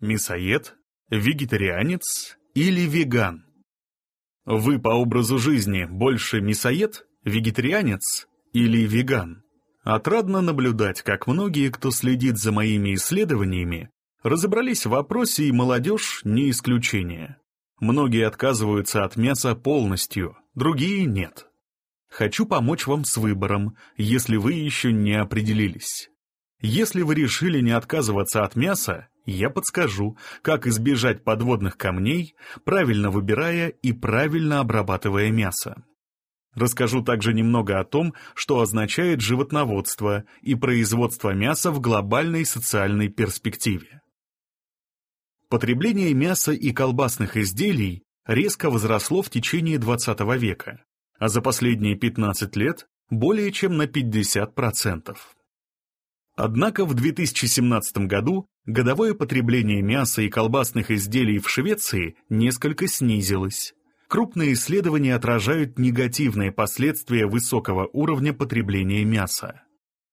Мясоед, вегетарианец или веган? Вы по образу жизни больше мясоед, вегетарианец или веган? Отрадно наблюдать, как многие, кто следит за моими исследованиями, разобрались в вопросе, и молодежь не исключение. Многие отказываются от мяса полностью, другие нет. Хочу помочь вам с выбором, если вы еще не определились. Если вы решили не отказываться от мяса, я подскажу, как избежать подводных камней, правильно выбирая и правильно обрабатывая мясо. Расскажу также немного о том, что означает животноводство и производство мяса в глобальной социальной перспективе. Потребление мяса и колбасных изделий резко возросло в течение XX века, а за последние 15 лет более чем на 50%. Однако в 2017 году годовое потребление мяса и колбасных изделий в Швеции несколько снизилось. Крупные исследования отражают негативные последствия высокого уровня потребления мяса.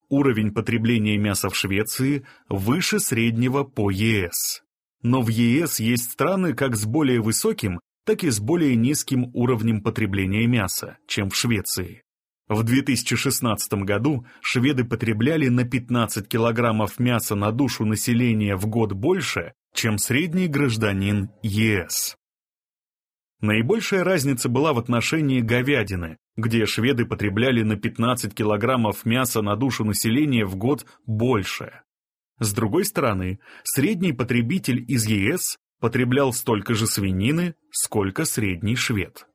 Уровень потребления мяса в Швеции выше среднего по ЕС. Но в ЕС есть страны как с более высоким, так и с более низким уровнем потребления мяса, чем в Швеции. В 2016 году шведы потребляли на 15 килограммов мяса на душу населения в год больше, чем средний гражданин ЕС. Наибольшая разница была в отношении говядины, где шведы потребляли на 15 килограммов мяса на душу населения в год больше. С другой стороны, средний потребитель из ЕС потреблял столько же свинины, сколько средний швед.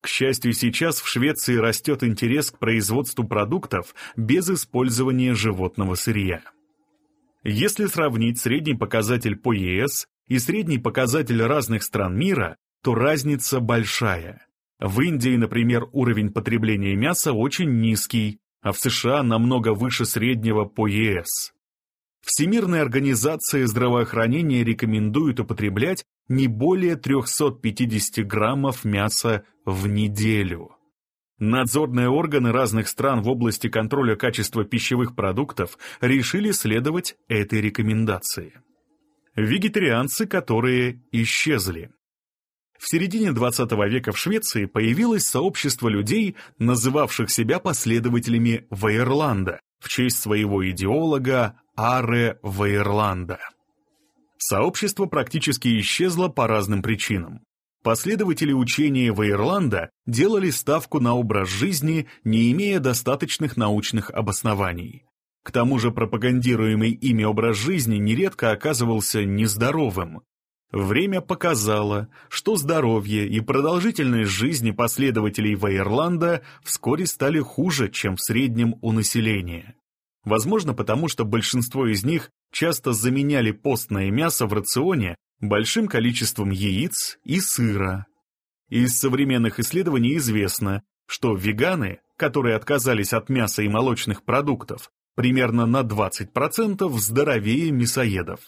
К счастью, сейчас в Швеции растет интерес к производству продуктов без использования животного сырья. Если сравнить средний показатель по ЕС и средний показатель разных стран мира, то разница большая. В Индии, например, уровень потребления мяса очень низкий, а в США намного выше среднего по ЕС. Всемирная организация здравоохранения рекомендует употреблять не более 350 граммов мяса в неделю. Надзорные органы разных стран в области контроля качества пищевых продуктов решили следовать этой рекомендации. Вегетарианцы, которые исчезли. В середине 20 века в Швеции появилось сообщество людей, называвших себя последователями Вейерланда в честь своего идеолога Аре Вейерланда. Сообщество практически исчезло по разным причинам. Последователи учения Вейерланда делали ставку на образ жизни, не имея достаточных научных обоснований. К тому же пропагандируемый ими образ жизни нередко оказывался нездоровым. Время показало, что здоровье и продолжительность жизни последователей Вейерланда вскоре стали хуже, чем в среднем у населения. Возможно, потому что большинство из них часто заменяли постное мясо в рационе большим количеством яиц и сыра. Из современных исследований известно, что веганы, которые отказались от мяса и молочных продуктов, примерно на 20% здоровее мясоедов.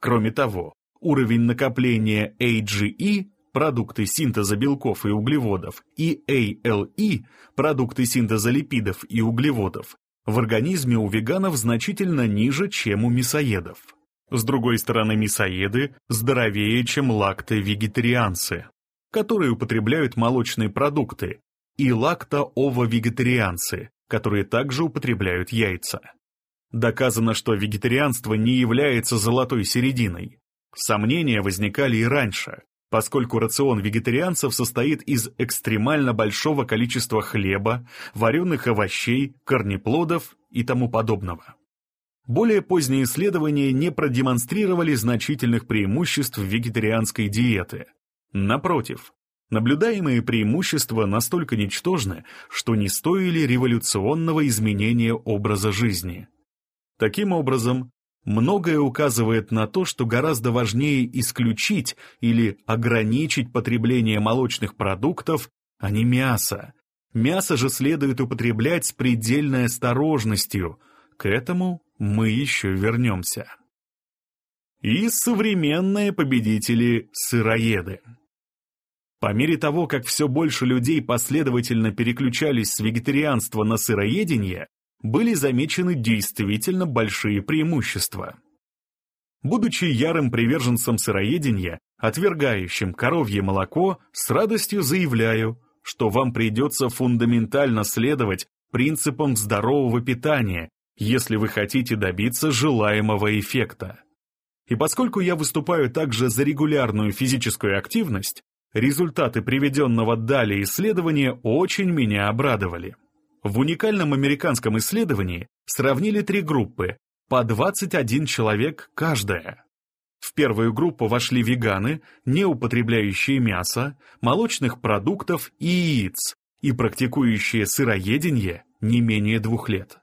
Кроме того, уровень накопления AGE, продукты синтеза белков и углеводов, и ALE, продукты синтеза липидов и углеводов, в организме у веганов значительно ниже, чем у мясоедов. С другой стороны, мясоеды здоровее, чем лактовегетарианцы, которые употребляют молочные продукты, и лакто-ово-вегетарианцы, которые также употребляют яйца. Доказано, что вегетарианство не является золотой серединой. Сомнения возникали и раньше, поскольку рацион вегетарианцев состоит из экстремально большого количества хлеба, вареных овощей, корнеплодов и тому подобного. Более поздние исследования не продемонстрировали значительных преимуществ вегетарианской диеты. Напротив, наблюдаемые преимущества настолько ничтожны, что не стоили революционного изменения образа жизни. Таким образом, Многое указывает на то, что гораздо важнее исключить или ограничить потребление молочных продуктов, а не мяса. Мясо же следует употреблять с предельной осторожностью. К этому мы еще вернемся. И современные победители-сыроеды. По мере того, как все больше людей последовательно переключались с вегетарианства на сыроедение, были замечены действительно большие преимущества. Будучи ярым приверженцем сыроедения, отвергающим коровье молоко, с радостью заявляю, что вам придется фундаментально следовать принципам здорового питания, если вы хотите добиться желаемого эффекта. И поскольку я выступаю также за регулярную физическую активность, результаты приведенного далее исследования очень меня обрадовали. В уникальном американском исследовании сравнили три группы, по 21 человек каждая. В первую группу вошли веганы, не употребляющие мясо, молочных продуктов и яиц, и практикующие сыроедение не менее двух лет.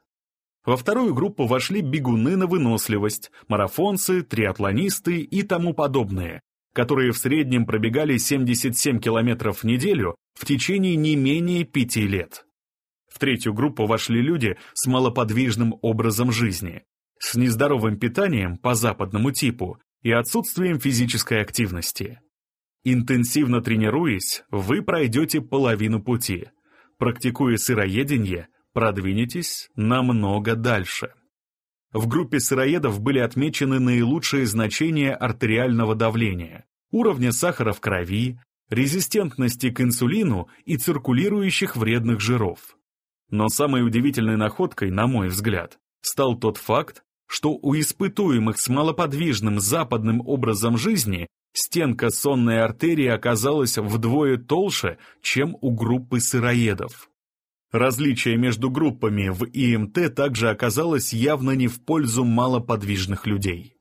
Во вторую группу вошли бегуны на выносливость, марафонцы, триатлонисты и тому подобные, которые в среднем пробегали 77 километров в неделю в течение не менее пяти лет. В третью группу вошли люди с малоподвижным образом жизни, с нездоровым питанием по западному типу и отсутствием физической активности. Интенсивно тренируясь, вы пройдете половину пути. Практикуя сыроедение, продвинетесь намного дальше. В группе сыроедов были отмечены наилучшие значения артериального давления, уровня сахара в крови, резистентности к инсулину и циркулирующих вредных жиров. Но самой удивительной находкой, на мой взгляд, стал тот факт, что у испытуемых с малоподвижным западным образом жизни стенка сонной артерии оказалась вдвое толще, чем у группы сыроедов. Различие между группами в ИМТ также оказалось явно не в пользу малоподвижных людей.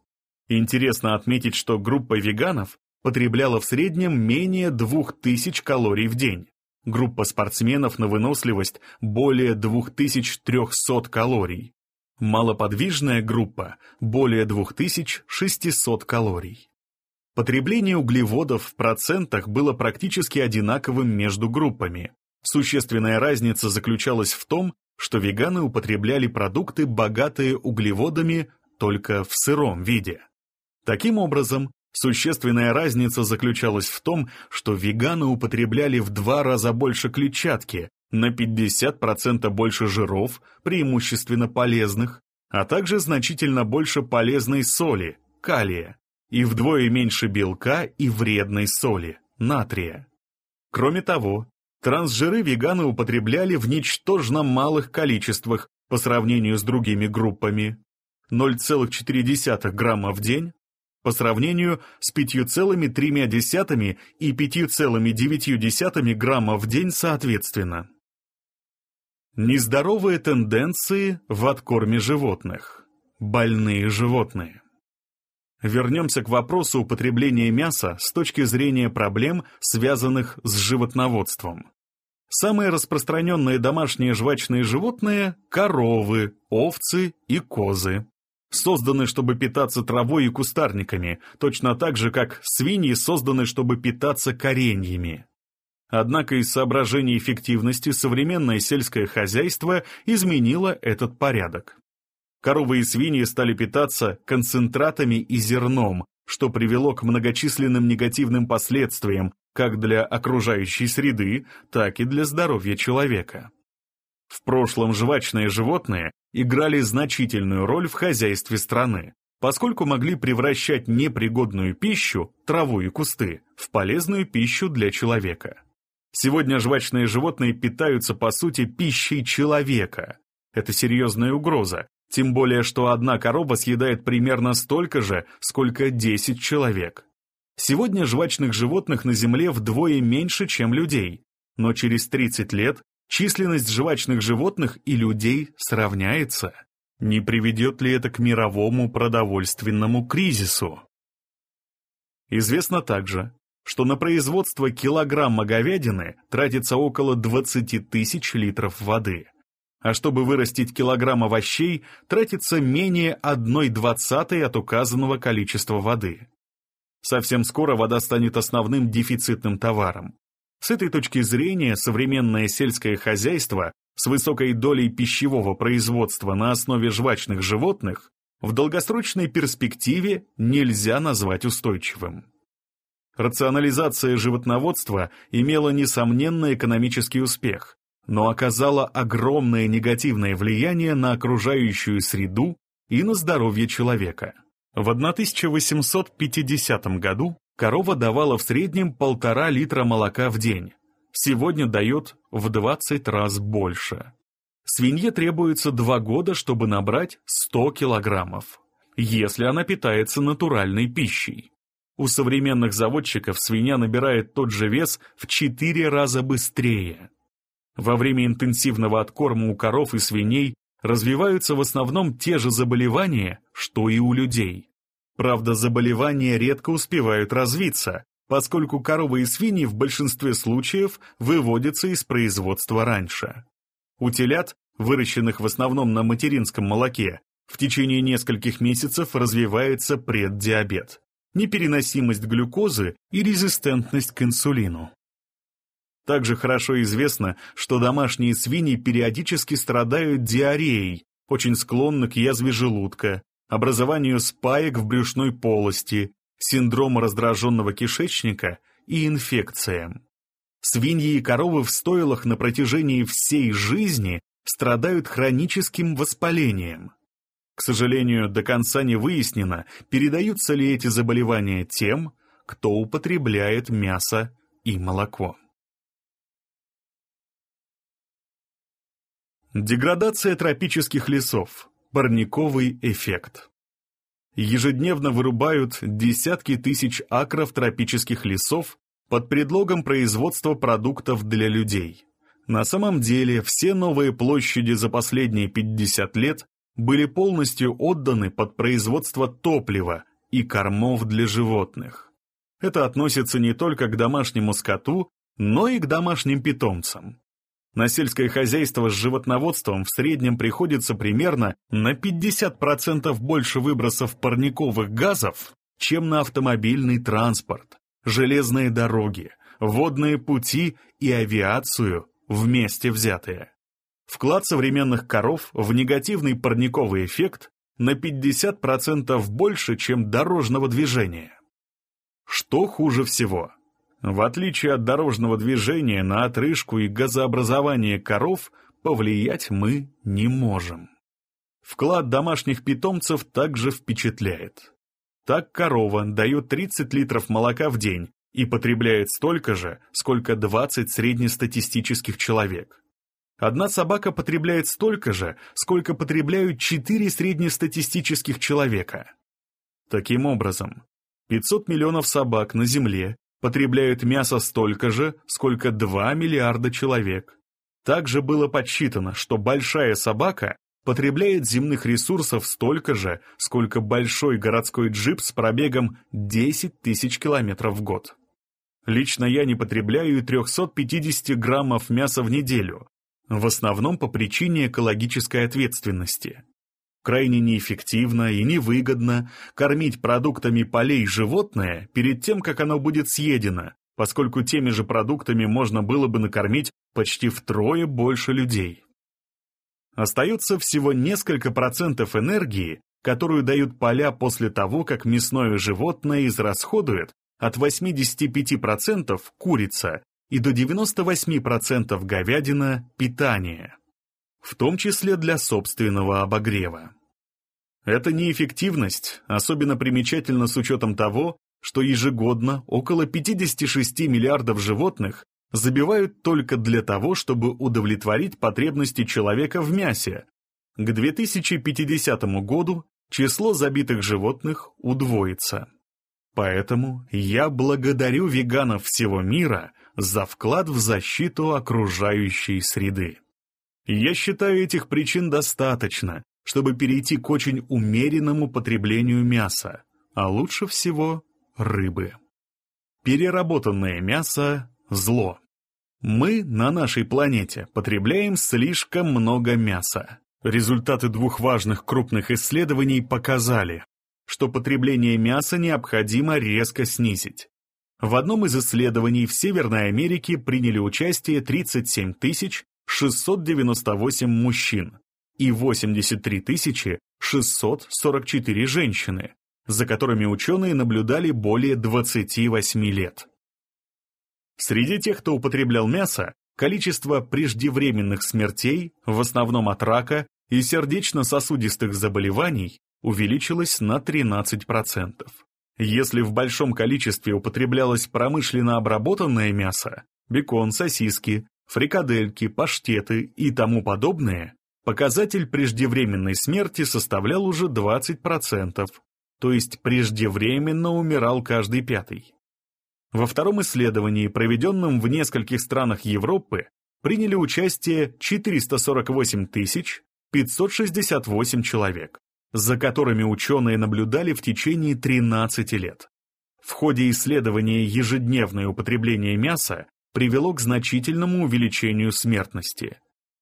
Интересно отметить, что группа веганов потребляла в среднем менее 2000 калорий в день. Группа спортсменов на выносливость более 2300 калорий. Малоподвижная группа более 2600 калорий. Потребление углеводов в процентах было практически одинаковым между группами, Существенная разница заключалась в том, что веганы употребляли продукты, богатые углеводами, только в сыром виде. Таким образом, существенная разница заключалась в том, что веганы употребляли в два раза больше клетчатки, на 50% больше жиров, преимущественно полезных, а также значительно больше полезной соли, калия, и вдвое меньше белка и вредной соли, натрия. Кроме того, Трансжиры веганы употребляли в ничтожно малых количествах по сравнению с другими группами. 0,4 грамма в день по сравнению с 5,3 и 5,9 грамма в день соответственно. Нездоровые тенденции в откорме животных. Больные животные. Вернемся к вопросу употребления мяса с точки зрения проблем, связанных с животноводством. Самые распространенные домашние жвачные животные – коровы, овцы и козы. Созданы, чтобы питаться травой и кустарниками, точно так же, как свиньи созданы, чтобы питаться кореньями. Однако из соображений эффективности современное сельское хозяйство изменило этот порядок. Коровы и свиньи стали питаться концентратами и зерном, что привело к многочисленным негативным последствиям, как для окружающей среды, так и для здоровья человека. В прошлом жвачные животные играли значительную роль в хозяйстве страны, поскольку могли превращать непригодную пищу, траву и кусты, в полезную пищу для человека. Сегодня жвачные животные питаются по сути пищей человека. Это серьезная угроза, тем более что одна корова съедает примерно столько же, сколько 10 человек. Сегодня жвачных животных на Земле вдвое меньше, чем людей, но через 30 лет численность жвачных животных и людей сравняется. Не приведет ли это к мировому продовольственному кризису? Известно также, что на производство килограмма говядины тратится около 20 тысяч литров воды, а чтобы вырастить килограмм овощей, тратится менее 1 двадцатой от указанного количества воды. Совсем скоро вода станет основным дефицитным товаром. С этой точки зрения современное сельское хозяйство с высокой долей пищевого производства на основе жвачных животных в долгосрочной перспективе нельзя назвать устойчивым. Рационализация животноводства имела несомненно экономический успех, но оказала огромное негативное влияние на окружающую среду и на здоровье человека. В 1850 году корова давала в среднем полтора литра молока в день. Сегодня дает в 20 раз больше. Свинье требуется два года, чтобы набрать 100 килограммов, если она питается натуральной пищей. У современных заводчиков свинья набирает тот же вес в 4 раза быстрее. Во время интенсивного откорма у коров и свиней развиваются в основном те же заболевания, что и у людей. Правда, заболевания редко успевают развиться, поскольку коровы и свиньи в большинстве случаев выводятся из производства раньше. У телят, выращенных в основном на материнском молоке, в течение нескольких месяцев развивается преддиабет непереносимость глюкозы и резистентность к инсулину. Также хорошо известно, что домашние свиньи периодически страдают диареей, очень склонны к язве желудка, образованию спаек в брюшной полости, синдрому раздраженного кишечника и инфекциям. Свиньи и коровы в стойлах на протяжении всей жизни страдают хроническим воспалением. К сожалению, до конца не выяснено, передаются ли эти заболевания тем, кто употребляет мясо и молоко. Деградация тропических лесов. Парниковый эффект. Ежедневно вырубают десятки тысяч акров тропических лесов под предлогом производства продуктов для людей. На самом деле все новые площади за последние 50 лет были полностью отданы под производство топлива и кормов для животных. Это относится не только к домашнему скоту, но и к домашним питомцам. На сельское хозяйство с животноводством в среднем приходится примерно на 50% больше выбросов парниковых газов, чем на автомобильный транспорт, железные дороги, водные пути и авиацию вместе взятые. Вклад современных коров в негативный парниковый эффект на 50% больше, чем дорожного движения. Что хуже всего? В отличие от дорожного движения на отрыжку и газообразование коров повлиять мы не можем. Вклад домашних питомцев также впечатляет. Так корова дает 30 литров молока в день и потребляет столько же, сколько 20 среднестатистических человек. Одна собака потребляет столько же, сколько потребляют четыре среднестатистических человека. Таким образом, 500 миллионов собак на Земле потребляют мясо столько же, сколько 2 миллиарда человек. Также было подсчитано, что большая собака потребляет земных ресурсов столько же, сколько большой городской джип с пробегом 10 тысяч километров в год. Лично я не потребляю 350 граммов мяса в неделю, в основном по причине экологической ответственности. Крайне неэффективно и невыгодно кормить продуктами полей животное перед тем, как оно будет съедено, поскольку теми же продуктами можно было бы накормить почти втрое больше людей. Остается всего несколько процентов энергии, которую дают поля после того, как мясное животное израсходует от 85% курица и до 98% говядина – питание, в том числе для собственного обогрева. Эта неэффективность особенно примечательна с учетом того, что ежегодно около 56 миллиардов животных забивают только для того, чтобы удовлетворить потребности человека в мясе. К 2050 году число забитых животных удвоится. Поэтому я благодарю веганов всего мира за вклад в защиту окружающей среды. Я считаю этих причин достаточно, чтобы перейти к очень умеренному потреблению мяса, а лучше всего рыбы. Переработанное мясо – зло. Мы на нашей планете потребляем слишком много мяса. Результаты двух важных крупных исследований показали, что потребление мяса необходимо резко снизить. В одном из исследований в Северной Америке приняли участие 37 698 мужчин и 83 644 женщины, за которыми ученые наблюдали более 28 лет. Среди тех, кто употреблял мясо, количество преждевременных смертей, в основном от рака и сердечно-сосудистых заболеваний, увеличилось на 13%. Если в большом количестве употреблялось промышленно обработанное мясо, бекон, сосиски, фрикадельки, паштеты и тому подобное, показатель преждевременной смерти составлял уже 20%, то есть преждевременно умирал каждый пятый. Во втором исследовании, проведенном в нескольких странах Европы, приняли участие 448 568 человек, за которыми ученые наблюдали в течение 13 лет. В ходе исследования ежедневное употребление мяса привело к значительному увеличению смертности.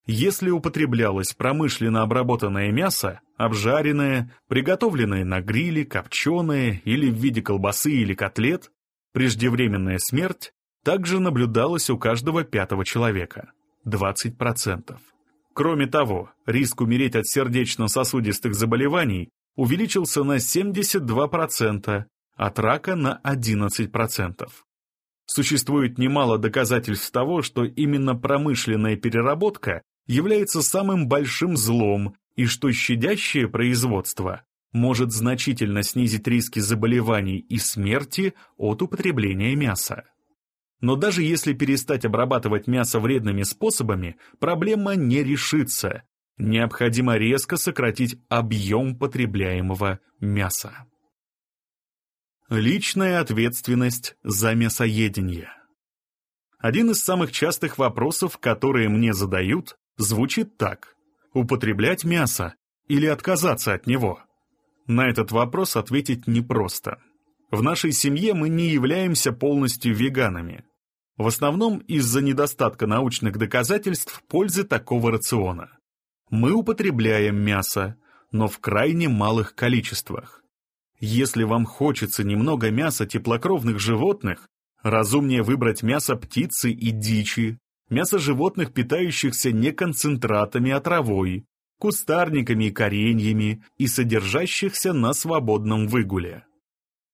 Если употреблялось промышленно обработанное мясо, обжаренное, приготовленное на гриле, копченое или в виде колбасы или котлет, преждевременная смерть также наблюдалась у каждого пятого человека – 20%. Кроме того, риск умереть от сердечно-сосудистых заболеваний увеличился на 72%, от рака на 11%. Существует немало доказательств того, что именно промышленная переработка является самым большим злом и что щадящее производство может значительно снизить риски заболеваний и смерти от употребления мяса. Но даже если перестать обрабатывать мясо вредными способами, проблема не решится. Необходимо резко сократить объем потребляемого мяса. Личная ответственность за мясоедение. Один из самых частых вопросов, которые мне задают, звучит так. Употреблять мясо или отказаться от него? На этот вопрос ответить непросто. В нашей семье мы не являемся полностью веганами. В основном из-за недостатка научных доказательств пользы такого рациона. Мы употребляем мясо, но в крайне малых количествах. Если вам хочется немного мяса теплокровных животных, разумнее выбрать мясо птицы и дичи, мясо животных, питающихся не концентратами, а травой, кустарниками и кореньями и содержащихся на свободном выгуле.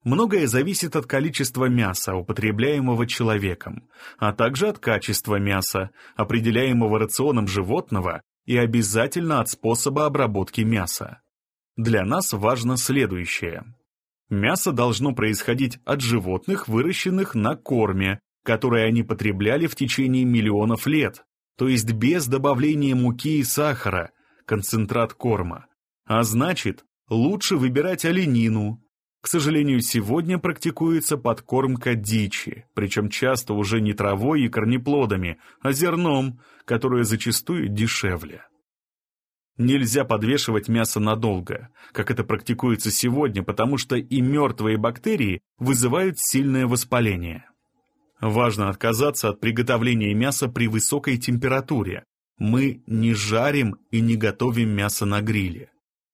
Многое зависит от количества мяса, употребляемого человеком, а также от качества мяса, определяемого рационом животного и обязательно от способа обработки мяса. Для нас важно следующее. Мясо должно происходить от животных, выращенных на корме, которое они потребляли в течение миллионов лет, то есть без добавления муки и сахара, концентрат корма. А значит, лучше выбирать оленину. К сожалению, сегодня практикуется подкормка дичи, причем часто уже не травой и корнеплодами, а зерном, которое зачастую дешевле. Нельзя подвешивать мясо надолго, как это практикуется сегодня, потому что и мертвые бактерии вызывают сильное воспаление. Важно отказаться от приготовления мяса при высокой температуре. Мы не жарим и не готовим мясо на гриле.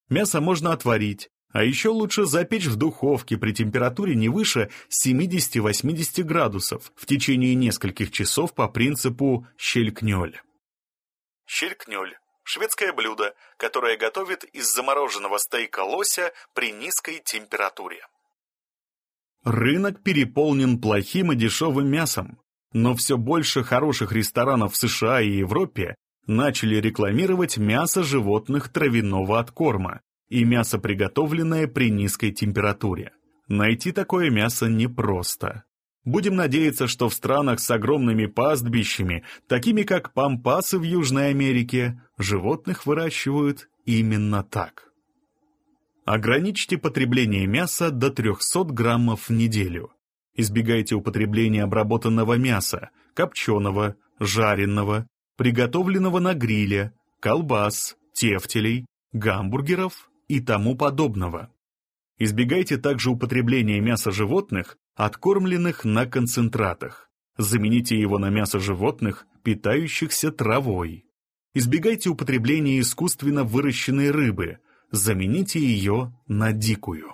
Мясо можно отварить, а еще лучше запечь в духовке при температуре не выше 70-80 градусов в течение нескольких часов по принципу щелькнёль. Щелькнёль Шведское блюдо, которое готовят из замороженного стейка лося при низкой температуре. Рынок переполнен плохим и дешевым мясом, но все больше хороших ресторанов в США и Европе начали рекламировать мясо животных травяного откорма и мясо, приготовленное при низкой температуре. Найти такое мясо непросто. Будем надеяться, что в странах с огромными пастбищами, такими как пампасы в Южной Америке, животных выращивают именно так. Ограничьте потребление мяса до 300 граммов в неделю. Избегайте употребления обработанного мяса, копченого, жареного, приготовленного на гриле, колбас, тефтелей, гамбургеров и тому подобного. Избегайте также употребления мяса животных, откормленных на концентратах. Замените его на мясо животных, питающихся травой. Избегайте употребления искусственно выращенной рыбы, замените ее на дикую.